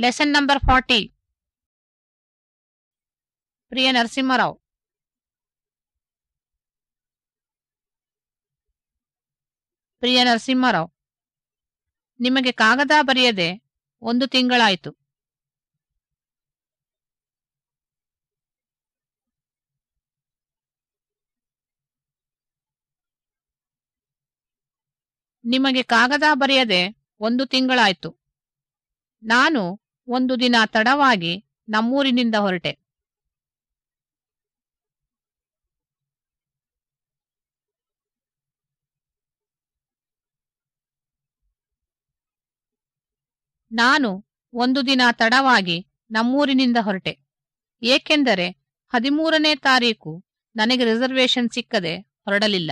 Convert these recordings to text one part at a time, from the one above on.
Lesson number forty ಪ್ರಿಯ ನರಸಿಂಹರಾವ್ ಪ್ರಿಯ ನರಸಿಂಹರಾವ್ ನಿಮಗೆ ಕಾಗದ ಬರೆಯದೆ ಒಂದು ತಿಂಗಳಾಯಿತು. ನಿಮಗೆ ಕಾಗದ ಬರೆಯದೆ ಒಂದು ತಿಂಗಳಾಯಿತು. ನಾನು ಒಂದು ದಿನ ತಡವಾಗಿ ನಮ್ಮೂರಿನಿಂದ ಹೊರಟೆ. ನಾನು ಒಂದು ದಿನ ತಡವಾಗಿ ನಮ್ಮೂರಿನಿಂದ ಹೊರಟೆ. ಏಕೆಂದರೆ ಹದಿಮೂರನೇ ತಾರೀಕು ನನಗೆ ರಿಸರ್ವೇಶನ್ ಸಿಕ್ಕದೆ ಹೊರಡಲಿಲ್ಲ.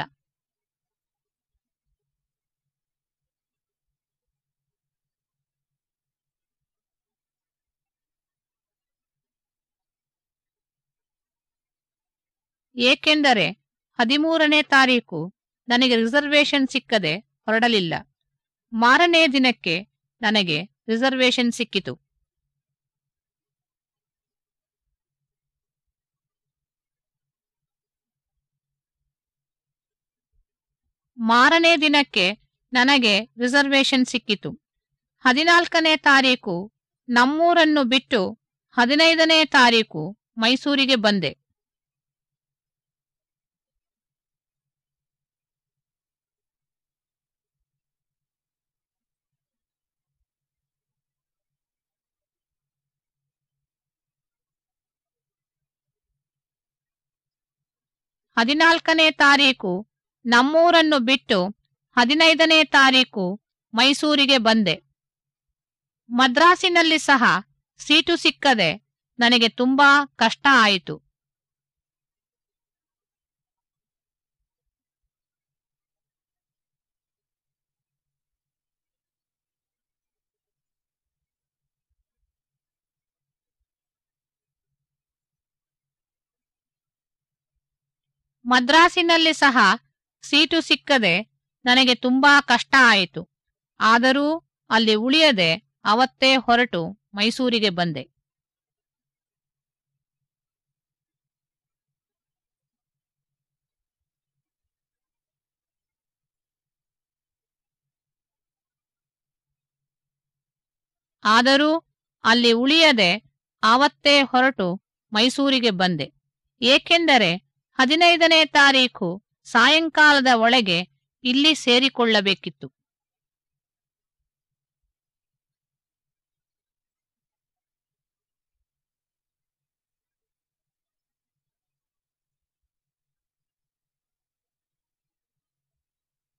ಏಕೆಂದರೆ ಹದಿಮೂರನೇ ತಾರೀಕು ನನಗೆ ರಿಸರ್ವೇಶನ್ ಸಿಕ್ಕದೆ ಹೊರಡಲಿಲ್ಲ. ಮಾರನೇ ದಿನಕ್ಕೆ ನನಗೆ ರಿಸರ್ವೇಶನ್ ಸಿಕ್ಕಿತು. ಮಾರನೇ ದಿನಕ್ಕೆ ನನಗೆ ರಿಸರ್ವೇಶನ್ ಸಿಕ್ಕಿತು. ಹದಿನಾಲ್ಕನೇ ತಾರೀಕು ನಮ್ಮೂರನ್ನು ಬಿಟ್ಟು ಹದಿನೈದನೇ ತಾರೀಕು ಮೈಸೂರಿಗೆ ಬಂದೆ. ಹದಿನಾಲ್ಕನೇ ತಾರೀಕು ನಮ್ಮೂರನ್ನು ಬಿಟ್ಟು ಹದಿನೈದನೇ ತಾರೀಕು ಮೈಸೂರಿಗೆ ಬಂದೆ. ಮದ್ರಾಸಿನಲ್ಲಿ ಸಹ ಸೀಟು ಸಿಕ್ಕದೆ ನನಗೆ ತುಂಬಾ ಕಷ್ಟ ಆಯಿತು. ಮದ್ರಾಸಿನಲ್ಲಿ ಸಹ ಸೀಟು ಸಿಕ್ಕದೆ ನನಗೆ ತುಂಬಾ ಕಷ್ಟ ಆಯಿತು. ಆದರೂ ಅಲ್ಲಿ ಉಳಿಯದೆ ಅವತ್ತೇ ಹೊರಟು ಮೈಸೂರಿಗೆ ಬಂದೆ. ಆದರೂ ಅಲ್ಲಿ ಉಳಿಯದೆ ಆವತ್ತೇ ಹೊರಟು ಮೈಸೂರಿಗೆ ಬಂದೆ. ಏಕೆಂದರೆ ಹದಿನೈದನೇ ತಾರೀಖು ಸಾಯಂಕಾಲದ ಒಳಗೆ ಇಲ್ಲಿ ಸೇರಿಕೊಳ್ಳಬೇಕಿತ್ತು.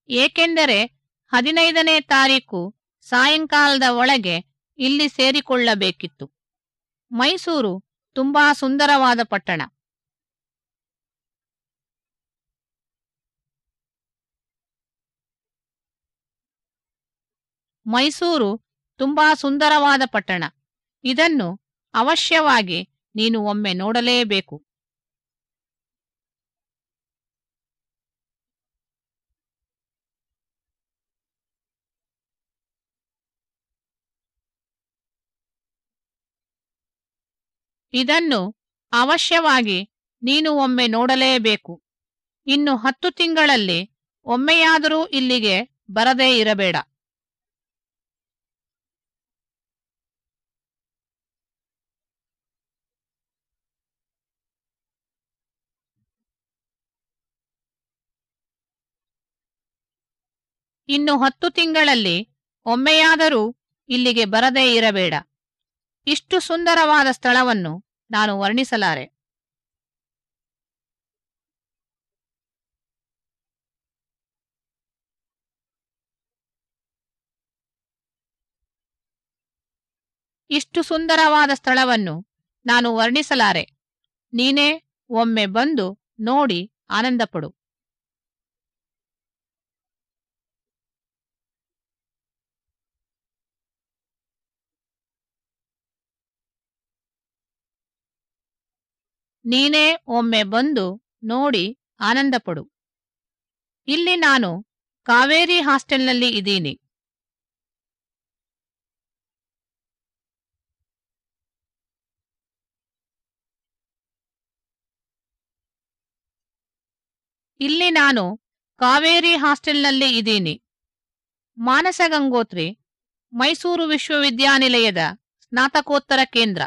ಏಕೆಂದರೆ ಹದಿನೈದನೇ ತಾರೀಕು ಸಾಯಂಕಾಲದ ಒಳಗೆ ಇಲ್ಲಿ ಸೇರಿಕೊಳ್ಳಬೇಕಿತ್ತು. ಮೈಸೂರು ತುಂಬಾ ಸುಂದರವಾದ ಪಟ್ಟಣ. ಮೈಸೂರು ತುಂಬಾ ಸುಂದರವಾದ ಪಟ್ಟಣ. ಇದನ್ನು ಅವಶ್ಯವಾಗಿ ನೀನು ಒಮ್ಮೆ ನೋಡಲೇಬೇಕು. ಇದನ್ನು ಅವಶ್ಯವಾಗಿ ನೀನು ಒಮ್ಮೆ ನೋಡಲೇಬೇಕು. ಇನ್ನು ಹತ್ತು ತಿಂಗಳಲ್ಲಿ ಒಮ್ಮೆಯಾದರೂ ಇಲ್ಲಿಗೆ ಬರದೇ ಇರಬೇಡ. ಇನ್ನು ಹತ್ತು ತಿಂಗಳಲ್ಲಿ ಒಮ್ಮೆಯಾದರೂ ಇಲ್ಲಿಗೆ ಬರದೇ ಇರಬೇಡ. ಇಷ್ಟು ಸುಂದರವಾದ ಸ್ಥಳವನ್ನು ನಾನು ವರ್ಣಿಸಲಾರೆ. ಇಷ್ಟು ಸುಂದರವಾದ ಸ್ಥಳವನ್ನು ನಾನು ವರ್ಣಿಸಲಾರೆ. ನೀನೇ ಒಮ್ಮೆ ಬಂದು ನೋಡಿ ಆನಂದಪಡು. ನೀನೇ ಒಮ್ಮೆ ಬಂದು ನೋಡಿ ಆನಂದಪಡು. ಇಲ್ಲಿ ನಾನು ಕಾವೇರಿ ಹಾಸ್ಟೆಲ್ನಲ್ಲಿ ಇದ್ದೀನಿ. ಇಲ್ಲಿ ನಾನು ಕಾವೇರಿ ಹಾಸ್ಟೆಲ್ನಲ್ಲಿ ಇದ್ದೀನಿ. ಮಾನಸ ಗಂಗೋತ್ರಿ ಮೈಸೂರು ವಿಶ್ವವಿದ್ಯಾನಿಲಯದ ಸ್ನಾತಕೋತ್ತರ ಕೇಂದ್ರ.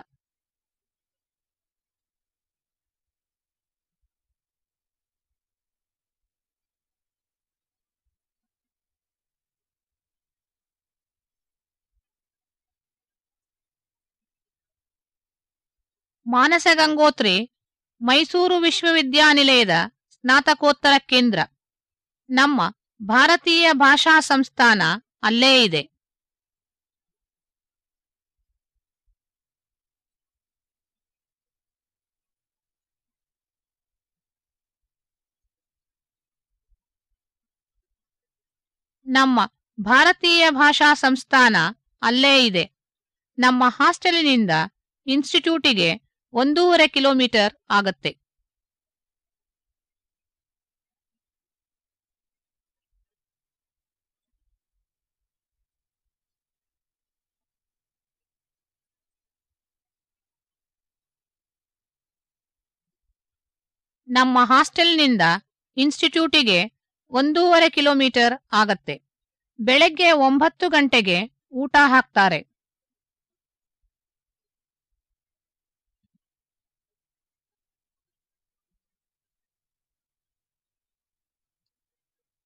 ಮಾನಸ ಗಂಗೋತ್ರಿ ಮೈಸೂರು ವಿಶ್ವವಿದ್ಯಾನಿಲಯದ ಸ್ನಾತಕೋತ್ತರ ಕೇಂದ್ರ. ನಮ್ಮ ಭಾರತೀಯ ಭಾಷಾ ಸಂಸ್ಥಾನ ಅಲ್ಲೇ ಇದೆ. ನಮ್ಮ ಭಾರತೀಯ ಭಾಷಾ ಸಂಸ್ಥಾನ ಅಲ್ಲೇ ಇದೆ. ನಮ್ಮ ಹಾಸ್ಟೆಲಿನಿಂದ ಇನ್ಸ್ಟಿಟ್ಯೂಟಿಗೆ ಒಂದೂವರೆ ಕಿಲೋಮೀಟರ್ ಆಗತ್ತೆ. ನಮ್ಮ ಹಾಸ್ಟೆಲ್ನಿಂದ ಇನ್ಸ್ಟಿಟ್ಯೂಟಿಗೆ ಒಂದೂವರೆ ಕಿಲೋಮೀಟರ್ ಆಗತ್ತೆ. ಬೆಳಗ್ಗೆ ಒಂಬತ್ತು ಗಂಟೆಗೆ ಊಟ ಹಾಕ್ತಾರೆ.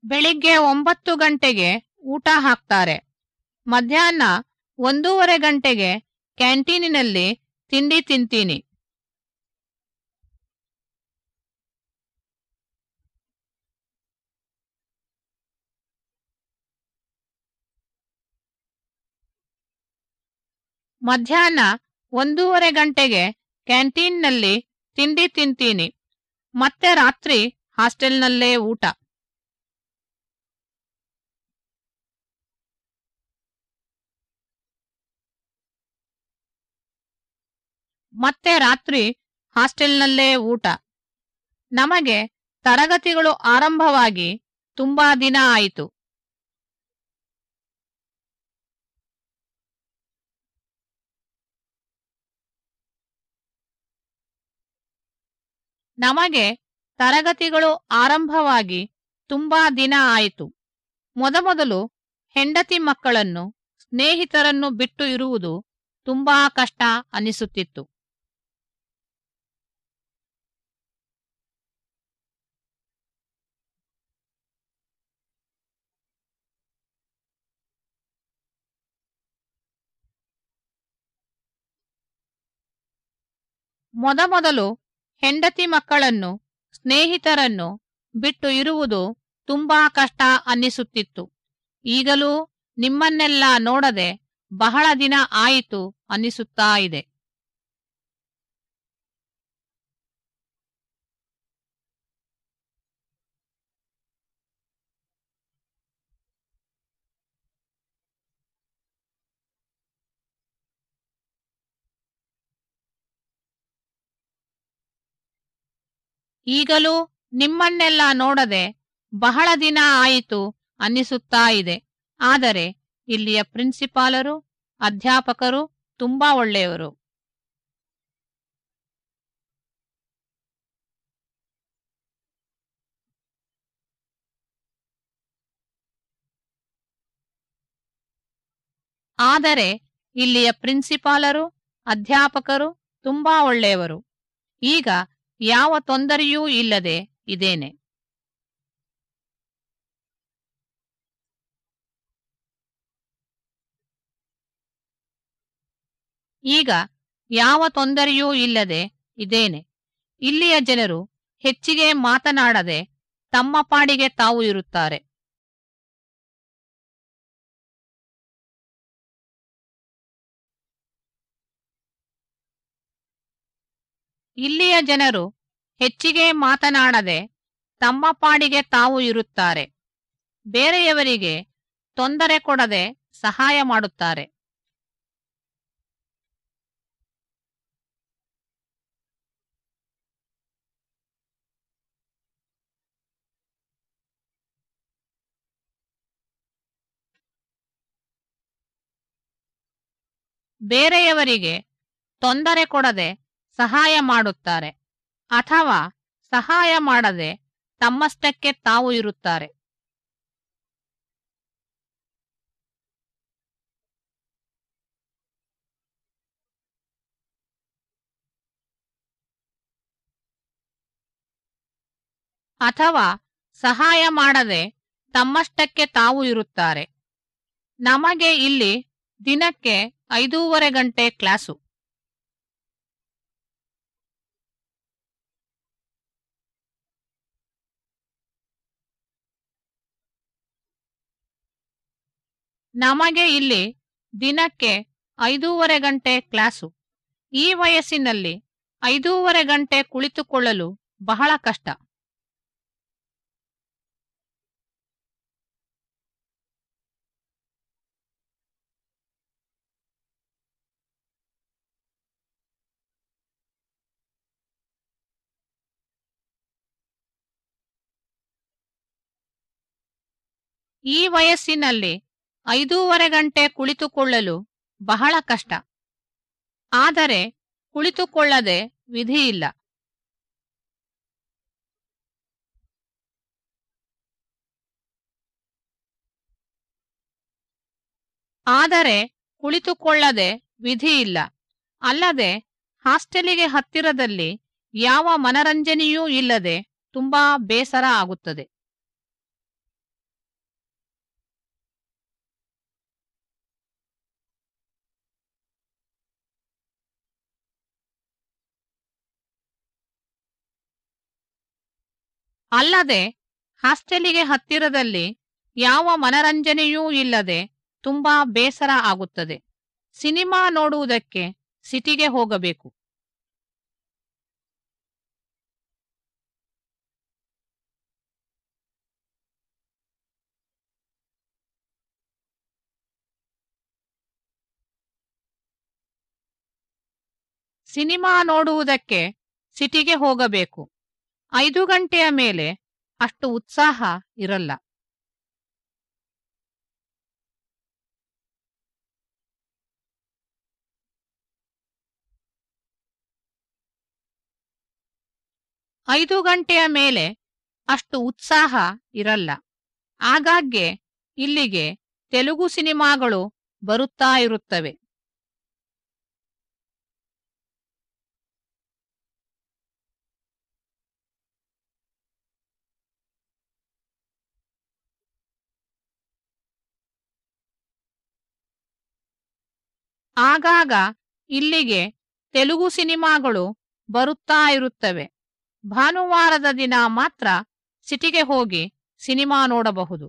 ಬೆಳಿಗ್ಗೆ ಒಂಬತ್ತು ಗಂಟೆಗೆ ಊಟ ಹಾಕ್ತಾರೆ. ಮಧ್ಯಾಹ್ನ ಒಂದೂವರೆ ಗಂಟೆಗೆ ಕ್ಯಾಂಟೀನಿನಲ್ಲಿ ತಿಂಡಿ ತಿಂತೀನಿ. ಮಧ್ಯಾಹ್ನ ಒಂದೂವರೆ ಗಂಟೆಗೆ ಕ್ಯಾಂಟೀನ್ನಲ್ಲಿ ತಿಂಡಿ ತಿಂತೀನಿ. ಮತ್ತೆ ರಾತ್ರಿ ಹಾಸ್ಟೆಲ್ನಲ್ಲೇ ಊಟ. ಮತ್ತೆ ರಾತ್ರಿ ಹಾಸ್ಟೆಲ್ನಲ್ಲೇ ಊಟ. ನಮಗೆ ತರಗತಿಗಳು ಆರಂಭವಾಗಿ ತುಂಬಾ ದಿನ ಆಯಿತು. ನಮಗೆ ತರಗತಿಗಳು ಆರಂಭವಾಗಿ ತುಂಬಾ ದಿನ ಆಯಿತು. ಮೊದಮೊದಲು ಹೆಂಡತಿ ಮಕ್ಕಳನ್ನು, ಸ್ನೇಹಿತರನ್ನು ಬಿಟ್ಟು ಇರುವುದು ತುಂಬಾ ಕಷ್ಟ ಅನಿಸುತ್ತಿತ್ತು. ಮೊದಮೊದಲು ಹೆಂಡತಿ ಮಕ್ಕಳನ್ನು, ಸ್ನೇಹಿತರನ್ನು ಬಿಟ್ಟು ಇರುವುದು ತುಂಬಾ ಕಷ್ಟ ಅನ್ನಿಸುತ್ತಿತ್ತು. ಈಗಲೂ ನಿಮ್ಮನ್ನೆಲ್ಲ ನೋಡದೆ ಬಹಳ ದಿನ ಆಯಿತು ಅನ್ನಿಸುತ್ತಾ ಇದೆ. ಈಗಲೂ ನಿಮ್ಮನ್ನೆಲ್ಲ ನೋಡದೆ ಬಹಳ ದಿನ ಆಯಿತು ಅನ್ನಿಸುತ್ತಾ ಇದೆ. ಆದರೆ ಇಲ್ಲಿಯ ಪ್ರಿನ್ಸಿಪಾಲರು, ಅಧ್ಯಾಪಕರು ತುಂಬಾ ಒಳ್ಳೆಯವರು. ಆದರೆ ಇಲ್ಲಿಯ ಪ್ರಿನ್ಸಿಪಾಲರು, ಅಧ್ಯಾಪಕರು ತುಂಬಾ ಒಳ್ಳೆಯವರು. ಈಗ ಯಾವ ತೊಂದರೆಯೂ ಇಲ್ಲದೆ ಇದೇನೆ ಈಗ ಯಾವ ತೊಂದರೆಯೂ ಇಲ್ಲದೆ ಇದೇನೆ ಇಲ್ಲಿಯ ಜನರು ಹೆಚ್ಚಿಗೆ ಮಾತನಾಡದೆ ತಮ್ಮ ಪಾಡಿಗೆ ತಾವು ಇರುತ್ತಾರೆ. ಇಲ್ಲಿಯ ಜನರು ಹೆಚ್ಚಿಗೆ ಮಾತನಾಡದೆ ತಮ್ಮ ಪಾಡಿಗೆ ತಾವು ಇರುತ್ತಾರೆ. ಬೇರೆಯವರಿಗೆ ತೊಂದರೆ ಕೊಡದೆ ಸಹಾಯ ಮಾಡುತ್ತಾರೆ. ಬೇರೆಯವರಿಗೆ ತೊಂದರೆ ಕೊಡದೆ ಸಹಾಯ ಮಾಡುತ್ತಾರೆ. ಅಥವಾ ಸಹಾಯ ಮಾಡದೆ ತಮ್ಮಷ್ಟಕ್ಕೆ ತಾವು ಇರುತ್ತಾರೆ. ಅಥವಾ ಸಹಾಯ ಮಾಡದೆ ತಮ್ಮಷ್ಟಕ್ಕೆ ತಾವು ಇರುತ್ತಾರೆ. ನಮಗೆ ಇಲ್ಲಿ ದಿನಕ್ಕೆ ಐದೂವರೆ ಗಂಟೆ ಕ್ಲಾಸು. ನಮಗೆ ಇಲ್ಲಿ ದಿನಕ್ಕೆ ಐದೂವರೆ ಗಂಟೆ ಕ್ಲಾಸು. ಈ ವಯಸ್ಸಿನಲ್ಲಿ ಐದೂವರೆ ಗಂಟೆ ಕುಳಿತುಕೊಳ್ಳಲು ಬಹಳ ಕಷ್ಟ. ಈ ವಯಸ್ಸಿನಲ್ಲಿ ಐದೂವರೆ ಗಂಟೆ ಕುಳಿತುಕೊಳ್ಳಲು ಬಹಳ ಕಷ್ಟ. ಆದರೆ ಕುಳಿತುಕೊಳ್ಳದೆ ವಿಧಿಯಿಲ್ಲ ಆದರೆ ಕುಳಿತುಕೊಳ್ಳದೆ ವಿಧಿಯಿಲ್ಲ ಅಲ್ಲದೆ ಹಾಸ್ಟೆಲಿಗೆ ಹತ್ತಿರದಲ್ಲಿ ಯಾವ ಮನರಂಜನೆಯೂ ಇಲ್ಲದೆ ತುಂಬಾ ಬೇಸರ ಆಗುತ್ತದೆ. ಅಲ್ಲದೆ, ಹಾಸ್ಟೆಲಿಗೆ ಹತ್ತಿರದಲ್ಲಿ ಯಾವ ಮನರಂಜನೆಯೂ ಇಲ್ಲದೆ ತುಂಬಾ ಬೇಸರ ಆಗುತ್ತದೆ. ಸಿನಿಮಾ ನೋಡುವುದಕ್ಕೆ ಸಿಟಿಗೆ ಹೋಗಬೇಕು. ಸಿನಿಮಾ ನೋಡುವುದಕ್ಕೆ ಸಿಟಿಗೆ ಹೋಗಬೇಕು. ಐದು ಗಂಟೆಯ ಮೇಲೆ ಅಷ್ಟು ಉತ್ಸಾಹ ಇರಲ್ಲ. ಐದು ಗಂಟೆಯ ಮೇಲೆ ಅಷ್ಟು ಉತ್ಸಾಹ ಇರಲ್ಲ. ಆಗಾಗ್ಗೆ ಇಲ್ಲಿಗೆ ತೆಲುಗು ಸಿನಿಮಾಗಳು ಬರುತ್ತಾ ಇರುತ್ತವೆ. ಆಗಾಗ ಇಲ್ಲಿಗೆ ತೆಲುಗು ಸಿನಿಮಾಗಳು ಬರುತ್ತಾ ಇರುತ್ತವೆ. ಭಾನುವಾರದ ದಿನ ಮಾತ್ರ ಸಿಟಿಗೆ ಹೋಗಿ ಸಿನಿಮಾ ನೋಡಬಹುದು.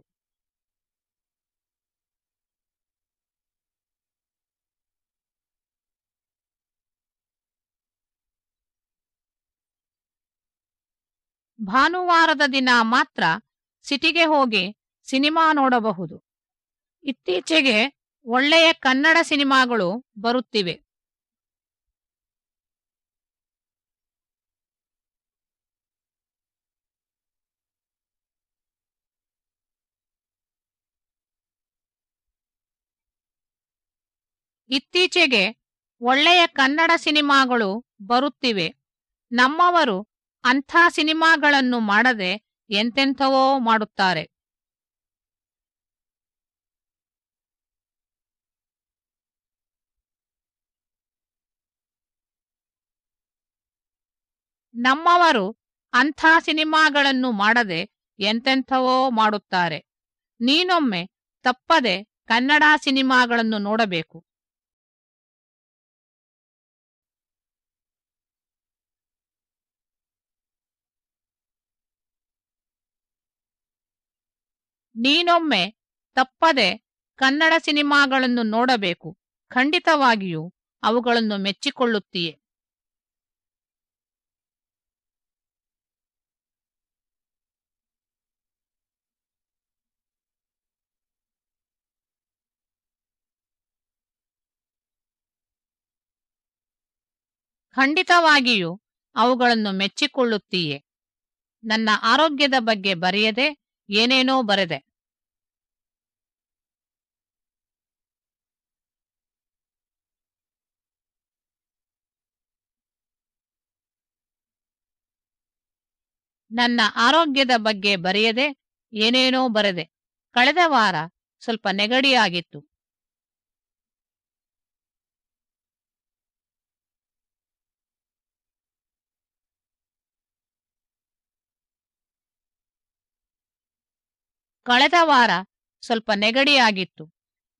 ಭಾನುವಾರದ ದಿನ ಮಾತ್ರ ಸಿಟಿಗೆ ಹೋಗಿ ಸಿನಿಮಾ ನೋಡಬಹುದು. ಇತ್ತೀಚೆಗೆ ಒಳ್ಳೆಯ ಕನ್ನಡ ಸಿನಿಮಾಗಳು ಬರುತ್ತಿವೆ. ಇತ್ತೀಚೆಗೆ ಒಳ್ಳೆಯ ಕನ್ನಡ ಸಿನಿಮಾಗಳು ಬರುತ್ತಿವೆ. ನಮ್ಮವರು ಅಂಥ ಸಿನಿಮಾಗಳನ್ನು ಮಾಡದೆ ಎಂತೆಂಥವೋ ಮಾಡುತ್ತಾರೆ. ನಮ್ಮವರು ಅಂಥ ಸಿನಿಮಾಗಳನ್ನು ಮಾಡದೆ ಎಂತೆಂಥವೋ ಮಾಡುತ್ತಾರೆ. ನೀನೊಮ್ಮೆ ತಪ್ಪದೆ ಕನ್ನಡ ಸಿನಿಮಾಗಳನ್ನು ನೋಡಬೇಕು. ನೀನೊಮ್ಮೆ ತಪ್ಪದೆ ಕನ್ನಡ ಸಿನಿಮಾಗಳನ್ನು ನೋಡಬೇಕು. ಖಂಡಿತವಾಗಿಯೂ ಅವುಗಳನ್ನು ಮೆಚ್ಚಿಕೊಳ್ಳುತ್ತೀಯೆ. ಖಂಡಿತವಾಗಿಯೂ ಅವುಗಳನ್ನು ಮೆಚ್ಚಿಕೊಳ್ಳುತ್ತೀಯೆ. ನನ್ನ ಆರೋಗ್ಯದ ಬಗ್ಗೆ ಬರೆಯದೆ ಏನೇನೋ ಬರೆದೆ. ನನ್ನ ಆರೋಗ್ಯದ ಬಗ್ಗೆ ಬರೆಯದೆ ಏನೇನೋ ಬರೆದೆ. ಕಳೆದ ವಾರ ಸ್ವಲ್ಪ ನೆಗಡಿಯಾಗಿತ್ತು. ಕಳೆದ ವಾರ ಸ್ವಲ್ಪ ನೆಗಡಿಯಾಗಿತ್ತು.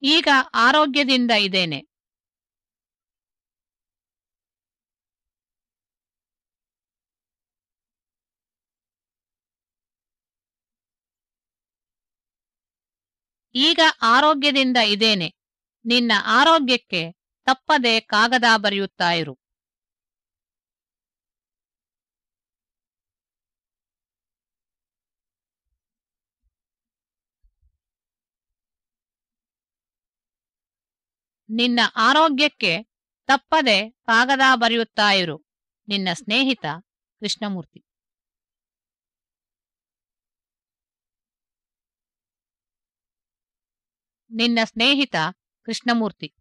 ಈಗ ಆರೋಗ್ಯದಿಂದ ಇದ್ದೇನೆ ಈಗ ಆರೋಗ್ಯದಿಂದ ಇದ್ದೇನೆ ನಿನ್ನ ಆರೋಗ್ಯಕ್ಕೆ ತಪ್ಪದೆ ಕಾಗದ ಬರೆಯುತ್ತಾ ಇರು. ನಿನ್ನ ಆರೋಗ್ಯಕ್ಕೆ ತಪ್ಪದೆ ಕಾಗದ ಬರೆಯುತ್ತಾ ಇರು. ನಿನ್ನ ಸ್ನೇಹಿತ ಕೃಷ್ಣಮೂರ್ತಿ. ನಿನ್ನ ಸ್ನೇಹಿತ Krishnamurthy.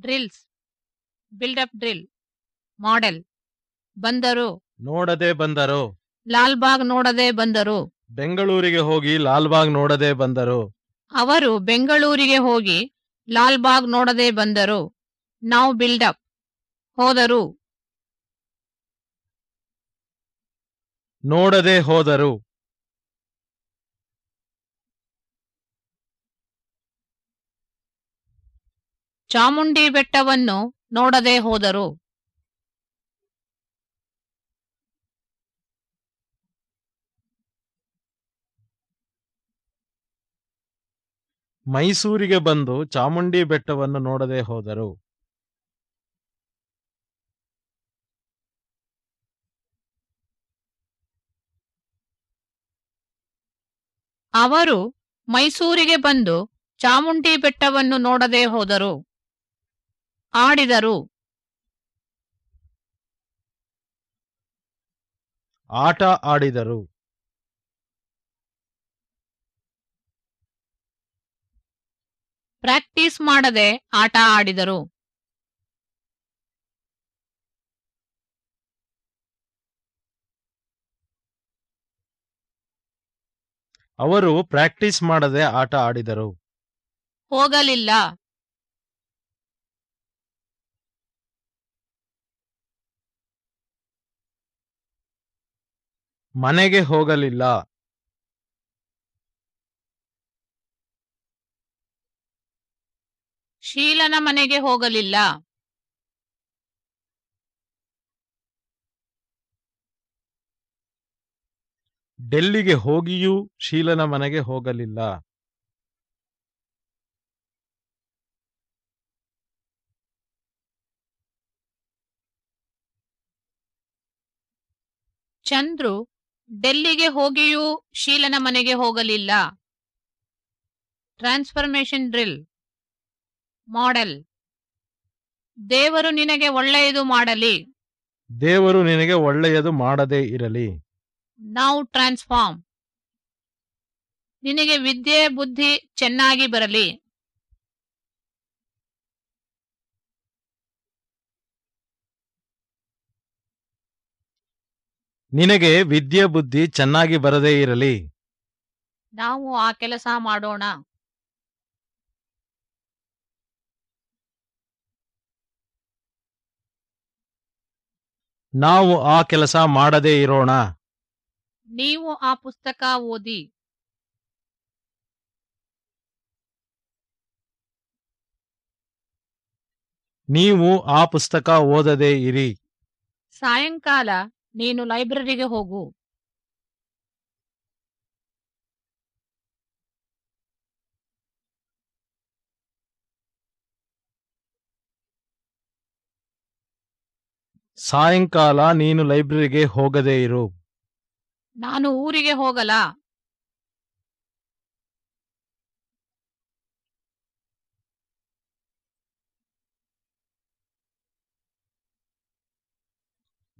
Drills buildup drill model ಬಂದರು. ನೋಡದೆ ಬಂದರು. ಲಾಲ್ಬಾಗ್ ನೋಡದೆ ಬಂದರು. ಬೆಂಗಳೂರಿಗೆ ಹೋಗಿ ಲಾಲ್ಬಾಗ್ ನೋಡದೆ ಬಂದರು. ಅವರು ಬೆಂಗಳೂರಿಗೆ ಹೋಗಿ ಲಾಲ್ಬಾಗ್ ನೋಡದೆ ಬಂದರು. ನಾವು ಬಿಲ್ಡಪ್ ಹೋದರು. ನೋಡದೆ ಹೋದರು. ಚಾಮುಂಡಿ ಬೆಟ್ಟವನ್ನು ನೋಡದೆ ಹೋದರು. ಮೈಸೂರಿಗೆ ಬಂದು ಚಾಮುಂಡಿ ಬೆಟ್ಟವನ್ನು ನೋಡದೆ ಹೋದರು. ಅವರು ಮೈಸೂರಿಗೆ ಬಂದು ಚಾಮುಂಡಿ ಬೆಟ್ಟವನ್ನು ನೋಡದೆ ಹೋದರು. ಆಡಿದರು. ಆಟ ಆಡಿದರು. ಪ್ರಾಕ್ಟೀಸ್ ಮಾಡದೆ ಆಟ ಆಡಿದರು. ಅವರು ಪ್ರಾಕ್ಟೀಸ್ ಮಾಡದೆ ಆಟ ಆಡಿದರು. ಹೋಗಲಿಲ್ಲ. ಮನೆಗೆ ಹೋಗಲಿಲ್ಲ. ಶೀಲನ ಮನೆಗೆ ಹೋಗಲಿಲ್ಲ. ಡೆಲ್ಲಿಗೆ ಹೋಗಿಯೂ ಶೀಲನ ಮನೆಗೆ ಹೋಗಲಿಲ್ಲ. ಚಂದ್ರು ಡೆಲ್ಲಿಗೆ ಹೋಗಿಯೂ ಶೀಲನ ಮನೆಗೆ ಹೋಗಲಿಲ್ಲ. Transformation drill. ಮಾಡೆಲ್ ದೇವರು ನಿನಗೆ ಒಳ್ಳೆಯದು ಮಾಡಲಿ. ದೇವರು ನಿನಗೆ ಒಳ್ಳೆಯದು ಮಾಡದೇ ಇರಲಿ. ನೌ ಟ್ರಾನ್ಸ್ಫಾರ್ಮ್ ನಿನಗೆ ವಿದ್ಯೆ ಬುದ್ಧಿ ಚೆನ್ನಾಗಿ ಬರಲಿ. ನಿನಗೆ ವಿದ್ಯೆ ಬುದ್ಧಿ ಚೆನ್ನಾಗಿ ಬರದೇ ಇರಲಿ. ನಾವು ಆ ಕೆಲಸ ಮಾಡೋಣ. ನಾವು ಆ ಕೆಲಸ ಮಾಡದೇ ಇರೋಣ. ನೀವು ಆ ಪುಸ್ತಕ ಓದಿ. ನೀವು ಆ ಪುಸ್ತಕ ಓದದೇ ಇರಿ. ಸಾಯಂಕಾಲ ನೀನು ಲೈಬ್ರರಿಗೆ ಹೋಗು. ಸಾಯಂಕಾಲ ನೀನು ಲೈಬ್ರರಿಗೆ ಹೋಗದೇ ಇರು. ನಾನು ಊರಿಗೆ ಹೋಗಲಾ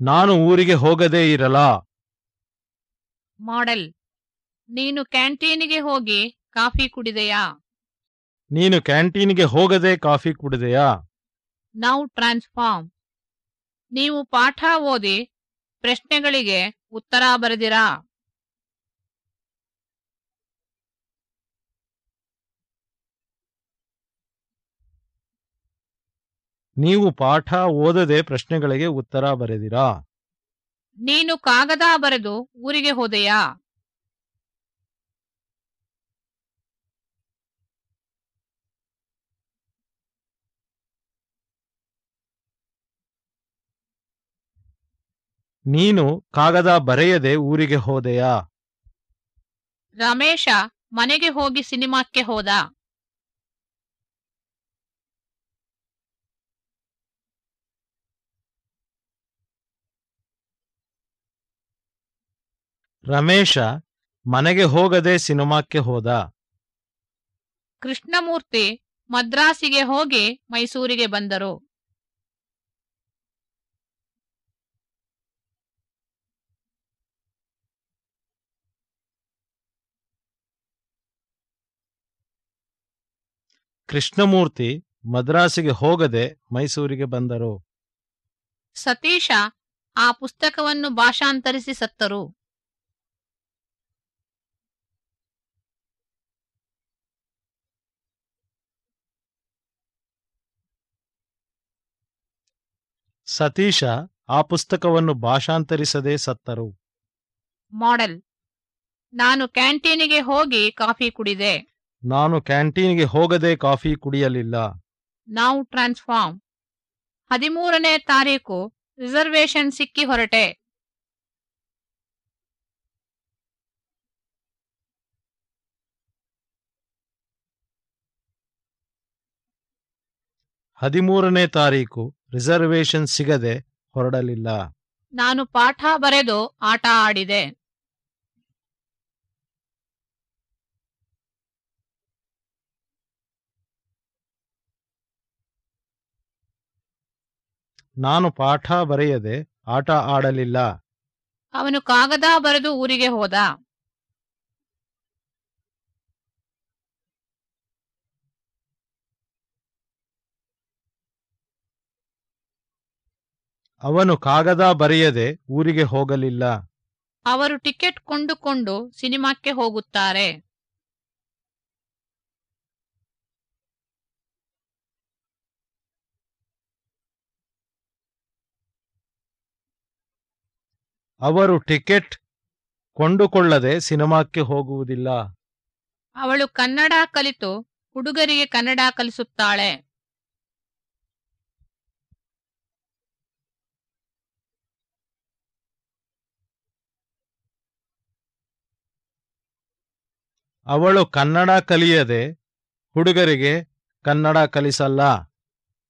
ನಾನು ಊರಿಗೆ ಹೋಗದೇ ಇರಲ? ಮಾಡೆಲ್ ನೀನು ಕ್ಯಾಂಟೀನಿಗೆ ಹೋಗಿ ಕಾಫಿ ಕುಡಿದೆಯಾ? ನೀನು ಕ್ಯಾಂಟೀನ್ಗೆ ಹೋಗದೆ ಕಾಫಿ ಕುಡಿದೆಯಾ? Now transform. ನೀವು ಪಾಠ ಓದಿ ಪ್ರಶ್ನೆಗಳಿಗೆ ಉತ್ತರ ಬರೆದಿರಾ? ನೀವು ಪಾಠ ಓದದೆ ಪ್ರಶ್ನೆಗಳಿಗೆ ಉತ್ತರ ಬರೆದಿರಾ? ನೀನು ಕಾಗದ ಬರೆದು ಊರಿಗೆ ಹೋದೆಯಾ? ನೀನು ಕಾಗದ ಬರೆಯದೆ ಊರಿಗೆ ಹೋದೆಯಾ? ರಮೇಶ ಮನೆಗೆ ಹೋಗಿ ಸಿನಿಮಾಕ್ಕೆ ಹೋದ? ರಮೇಶ ಮನೆಗೆ ಹೋಗದೆ ಸಿನಿಮಾಕ್ಕೆ ಹೋದ? ಕೃಷ್ಣಮೂರ್ತಿ ಮದ್ರಾಸಿಗೆ ಹೋಗಿ ಮೈಸೂರಿಗೆ ಬಂದರು. ಕೃಷ್ಣಮೂರ್ತಿ ಮದ್ರಾಸಿಗೆ ಹೋಗದೆ ಮೈಸೂರಿಗೆ ಬಂದರು. ಸತೀಶ ಆ ಪುಸ್ತಕವನ್ನು ಭಾಷಾಂತರಿಸಿ ಸತ್ತರು. ಸತೀಶ ಆ ಪುಸ್ತಕವನ್ನು ಭಾಷಾಂತರಿಸದೆ ಸತ್ತರು. ಮಾಡೆಲ್ ನಾನು ಕ್ಯಾಂಟೀನಿಗೆ ಹೋಗಿ ಕಾಫಿ ಕುಡಿದೆ. ನಾನು ಕ್ಯಾಂಟೀನ್ಗೆ ಹೋಗದೆ ಕಾಫಿ ಕುಡಿಯಲಿಲ್ಲ. ನಾವು ಟ್ರಾನ್ಸ್ಫಾರ್ಮ್. ಹದಿಮೂರನೇ ತಾರೀಕು ರಿಸರ್ವೇಶನ್ ಸಿಕ್ಕಿ ಹೊರಟೆ. ಹದಿಮೂರನೇ ತಾರೀಕು ರಿಸರ್ವೇಶನ್ ಸಿಗದೆ ಹೊರಡಲಿಲ್ಲ. ನಾನು ಪಾಠ ಬರೆದು ಆಟ ಆಡಿದೆ. ನಾನು ಪಾಠ ಬರೆಯದೆ ಆಟ ಆಡಲಿಲ್ಲ. ಅವನು ಕಾಗದ ಬರೆದು ಊರಿಗೆ ಹೋದ. ಅವನು ಕಾಗದ ಬರೆಯದೆ ಊರಿಗೆ ಹೋಗಲಿಲ್ಲ. ಅವರು ಟಿಕೆಟ್ ಕೊಂಡುಕೊಂಡು ಸಿನಿಮಾಕ್ಕೆ ಹೋಗುತ್ತಾರೆ. ಅವರು ಟಿಕೆಟ್ ಕೊಂಡುಕೊಳ್ಳದೆ ಸಿನಿಮಾಕ್ಕೆ ಹೋಗುವುದಿಲ್ಲ. ಅವಳು ಕನ್ನಡ ಕಲಿತು ಹುಡುಗರಿಗೆ ಕನ್ನಡ ಕಲಿಸುತ್ತಾಳೆ. ಅವಳು ಕನ್ನಡ ಕಲಿಯದೆ ಹುಡುಗರಿಗೆ ಕನ್ನಡ ಕಲಿಸಲ್ಲ.